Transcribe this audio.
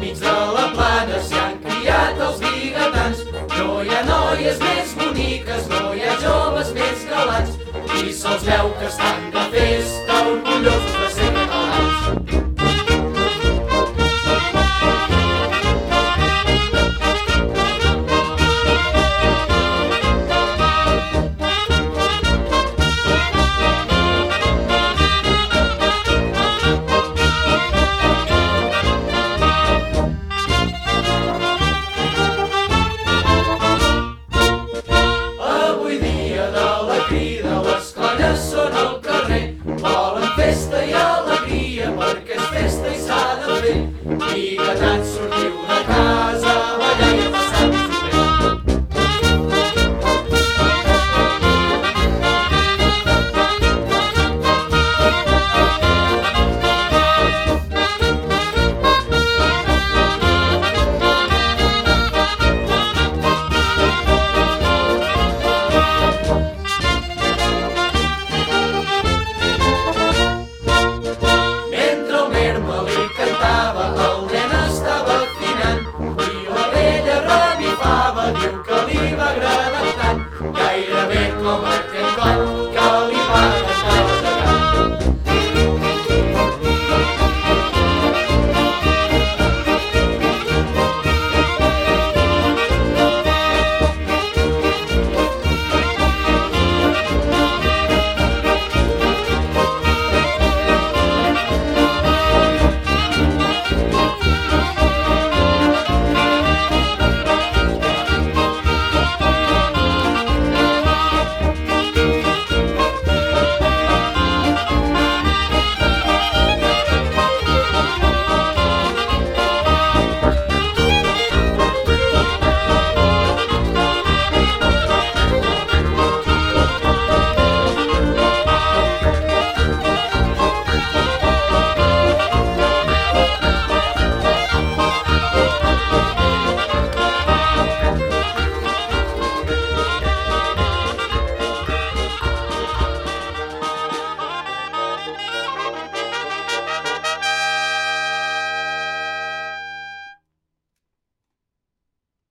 mig se'ls veu que estan de fer. Mama.